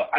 alle